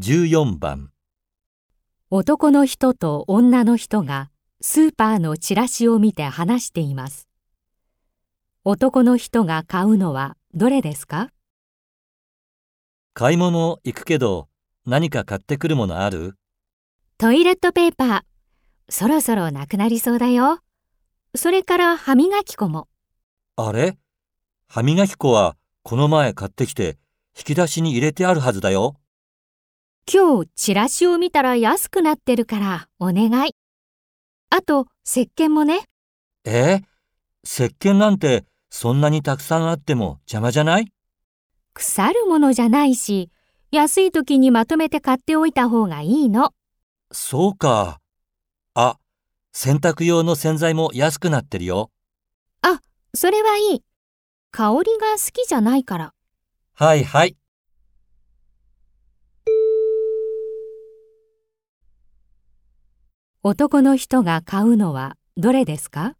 14番男の人と女の人がスーパーのチラシを見て話しています。男の人が買うのはどれですか？買い物行くけど何か買ってくるものある？トイレットペーパー。そろそろなくなりそうだよ。それから歯磨き粉も。あれ？歯磨き粉はこの前買ってきて引き出しに入れてあるはずだよ。今日チラシを見たら安くなってるからお願い。あと、石鹸もね。え？石鹸なんてそんなにたくさんあっても邪魔じゃない？腐るものじゃないし、安い時にまとめて買っておいた方がいいの。そうか。あ、洗濯用の洗剤も安くなってるよ。あ、それはいい。香りが好きじゃないから。はいはい。男の人が買うのはどれですか？